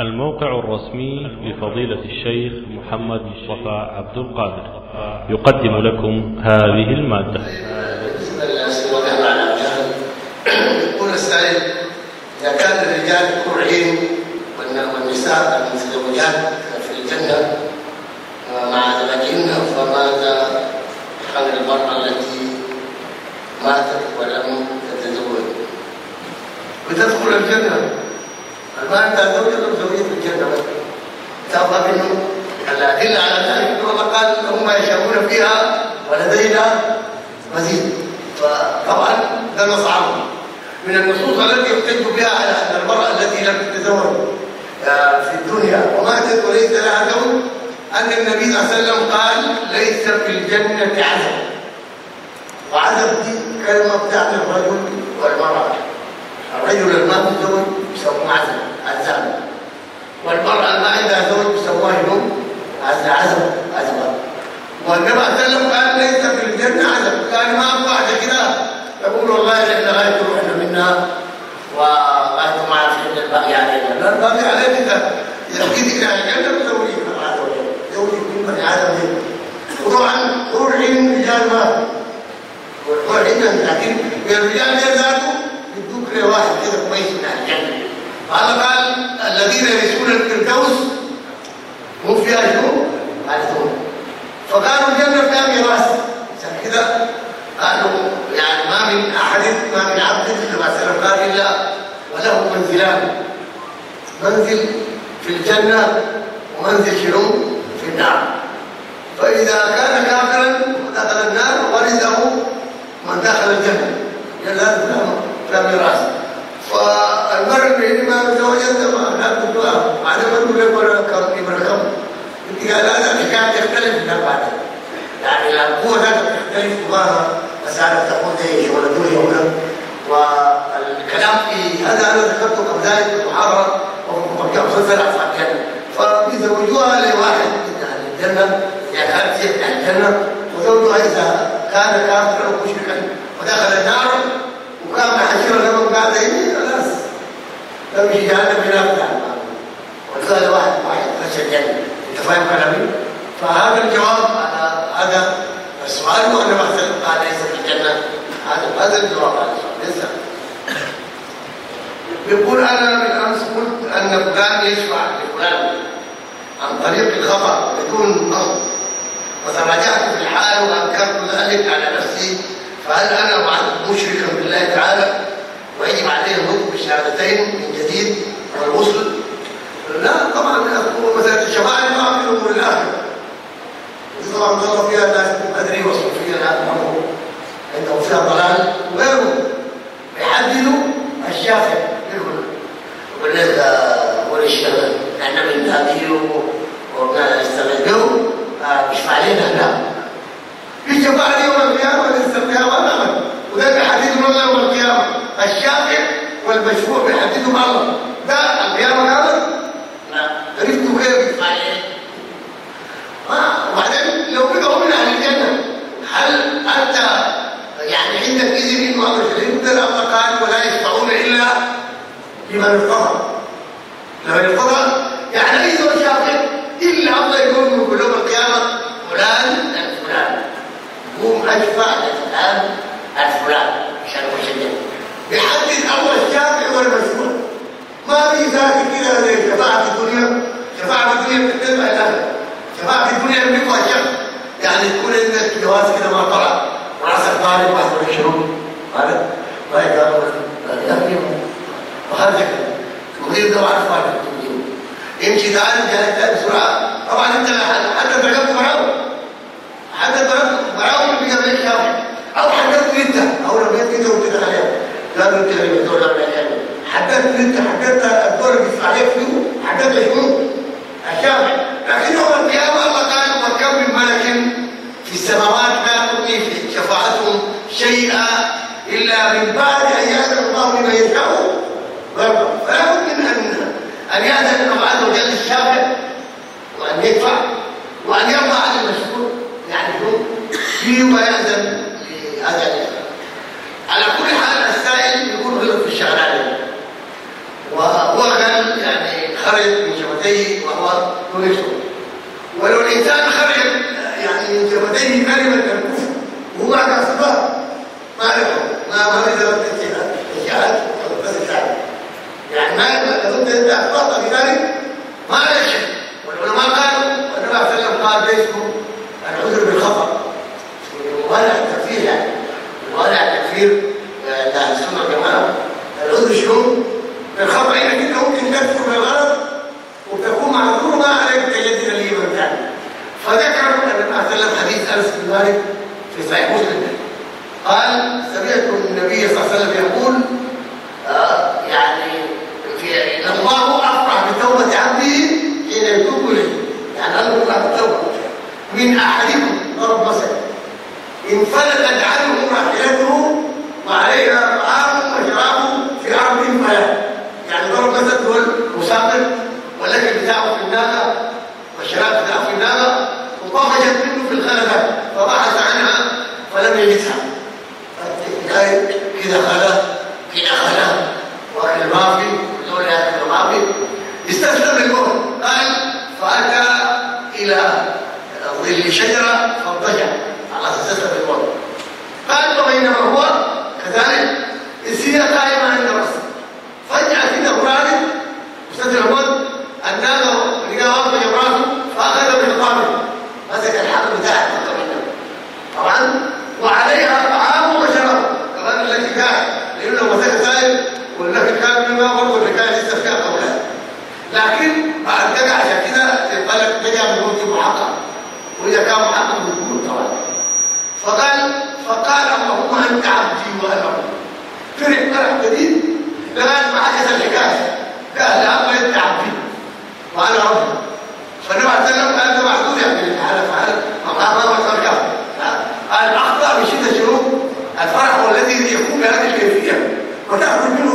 الموقع الرسمي لفضيلة الشيخ محمد مصطفى عبد القادر. يقدم لكم هذه المادة. بالنسبة للاسئله على الرجال يقول السائل إذا كان الرجال حور عين والن- والنساء المتزوجات في الجنة مع ازواجهن فماذا عن المرأة التي ماتت ولم تتزوج؟ بتدخل الجنة. المراه انت زوجة الجنه بس تفهم انه الادله على ذلك؟ الله قال ما يشاءون فيها ولدينا مزيد. فطبعا ده نص عام من النصوص التي يحتج بها على أن المرأة التي لم تتزوج آه، في الدنيا وماتت وليس لها زوج أن النبي صلى الله عليه وسلم قال ليس في الجنة عزب وعزب دي كلمة بتاعت الرجل والمرأة. الرجل اللي ما متزوج يسموه عزب والمرأة اللي ما عندها زوج شنو؟ عزب عزب عزبه والنبي عليه وسلم قال ليس في الجنة عذاب يعني ما بعد كده يقول والله إحنا غاية روحنا منها. وغاية ما عارفين الباقي علينا لا الباقي علينا اذا جيت إلى الجنة بتزوجي الله عز وجل زوجي من بني دي وطبعا حور عين رجال ما حور عين لكن الرجال ذاته يدوك لواحد كده. من الله قال الذين يرثون الفردوس هم فيها شنو؟ عارفون فقالوا الجنة فيها ميراث عشان كده قالوا يعني ما من أحد ما من عبد كما سلف قال إلا وله منزلان. منزل في الجنة ومنزل شنو؟ في النار. فإذا كان كافرا ودخل النار ورثه من دخل الجنة لأن لا ميراث فالمرء اللي ما متزوجت ما لا تدعى بعد ما تقول لك ولا كم يبقى كم انت قال هذا الحكاية تختلف من بعد يعني القوه ذاتها تختلف مسألة تكون زي شغل الدنيا هنا والكلام في هذا أنا ذكرته قبل ذلك في المحاضره وفي مسلسل اصحاب الجنه فيزوجوها لواحد من أهل الجنة يعني هي من أهل الجنة. وزوجها اذا كان كافرا ومشركا ودخل النار وكان محشرا لمن بعد خلاص. لو يجي جهنم بلا وقال واحد واحد خش الجنة. أنت فاهم كلامي؟ فهذا الجواب على هذا السؤال وأنا مثلا قال ليس في الجنة. هذا هذا الجواب على السؤال ليس يقول أنا بالامس قلت أن فلان يشفع لفلان عن طريق الخطأ. بدون قصد وتراجعت في الحال وأنكرت ذلك على نفسي. فهل بعد مشركا بالله تعالى؟ ويجب عليه النطق بالشهادتين من جديد والوصل؟ لا طبعا هو مثلا الشفاعة ما في الأمور الاخره ودي طبعا فيها ناس فيها ضلال وغيره بيحددوا الشافع والناس والشباب إحنا من هذه وما استغلوا يشفع لنا لا يشفع يوم القيامة ليس القيامه ابدا وده بيحددوا الله يوم القيامة الشافع والمشفوع بيحددوا مع الله ده القيامه قامت لا عرفتوا كيف يشفع لنا آه، وبعدين لو بقوا من أهل الجنه هل انت يعني عندك اذن انه أمر انت الله قال ولا يشفعون الا لمن ارتضى لمن ارتضى يعني اي شافع إلا الله يقول له يوم القيامة. فلان الفلان قوم اشفع لفلان الفلان عشان يخش الجنه بيحدد اول الشافع والمشروع ما في ذاك كده زي شفاعة الدنيا شفاعة الدنيا بتتبع الاهل شفاعة الدنيا بيبقى شخص يعني تكون عندك جواز كده ما طلع وراسك طالب من الشروط هذا؟ ما يقدر. وهذا المدير ده عارف هذا يمشي تعالى جاي بسرعة طبعا أنت حتى ضربت معاه حتى معاه اللي بيجي عليك شافع أو حددت انت أو جيت كده وكده عليها لا انت اللي بتقول لك حددت انت حددت الدور اللي عليك فيه حددت شنو الشافع لكن يوم القيامة الله قال وكم من ملك في السماوات لا تغني في شفاعتهم شيئا إلا من بعد أن يأذن الله لمن يشاء. فلا بد ان أن ياذن الله عز وجل الشافع وأن يدفع وأن يرضى عن المشروع يعني شو فيه لهذا الإسلام على كل حال السائل يقول غلط في الشغلانه وهو قال يعني خرج من شفتيه وهو يونسه ولو الانسان خرج يعني من شفتيه كلمه الكفر وهو قاعد اصدار ما له ما ما بيقدر الاجتهاد الاجتهاد بس يعني ما لابد انت اخطات بذلك ما له شيء والعلماء قالوا والنبي صلى الله عليه وسلم قال باسمه العذر بالخطا ولا التكفير يعني التكفير أهل السنة والجماعه العذر شنو؟ بالخطأ انك أنت ممكن تكفر بالغلط وتكون معذور ما عليك تجدد الإيمان تاني فذكر وسلم حديث أنس بن مالك في صحيح مسلم. قال سمعت النبي صلى الله عليه وسلم يقول آه يعني في الله أفرح بتوبة عبده حين يتوب إليه. يعني الله افرح بالتوبه من أحدكم ضرب مثل انفلتت عنه راحلته وعليها طعام وشراب في أرض فلا يعني ضرب مثل هو المسافر والاكل بتاعه في الناقة والشراب بتاعه في الناقة وطفشت منه في الخلفات فبحث عنها فلم يجدها. كده خلا كده خلا وأكل ما في دول أكل ما في استسلم للموت. قال فأتى إلى ظل شجره فاضطجع خلاص استسلم للموت. قال وبينما هو كذلك السيره قائمه عند رأسه. فجأة كده مراد استسلم الموت الناقه لقى واقفه جنب راسه فأخذ بخطامه مسك الحبل بتاعه. طبعا وعليها طعام وشراب كمان التي كان لأنه لو مسك سائل والتي كان مما برضه كان لسه فيها قولها لكن بعد كده عشان كده القلق رجع من موت محقق. وإذا كان محقق بيكون طبعا فقال فقال انت عبدي وأنا ربي فرح فرح جديد لغايه ما حدث الحكاية قال لا انت عبدي وأنا ربي فالنبي عليه السلام قال انت معذور يعني فعل فعل ما ما ترجع قال. اخطا بشده شنو؟ الفرح هو الذي يكون بهذه الكيفية. وتخرج منه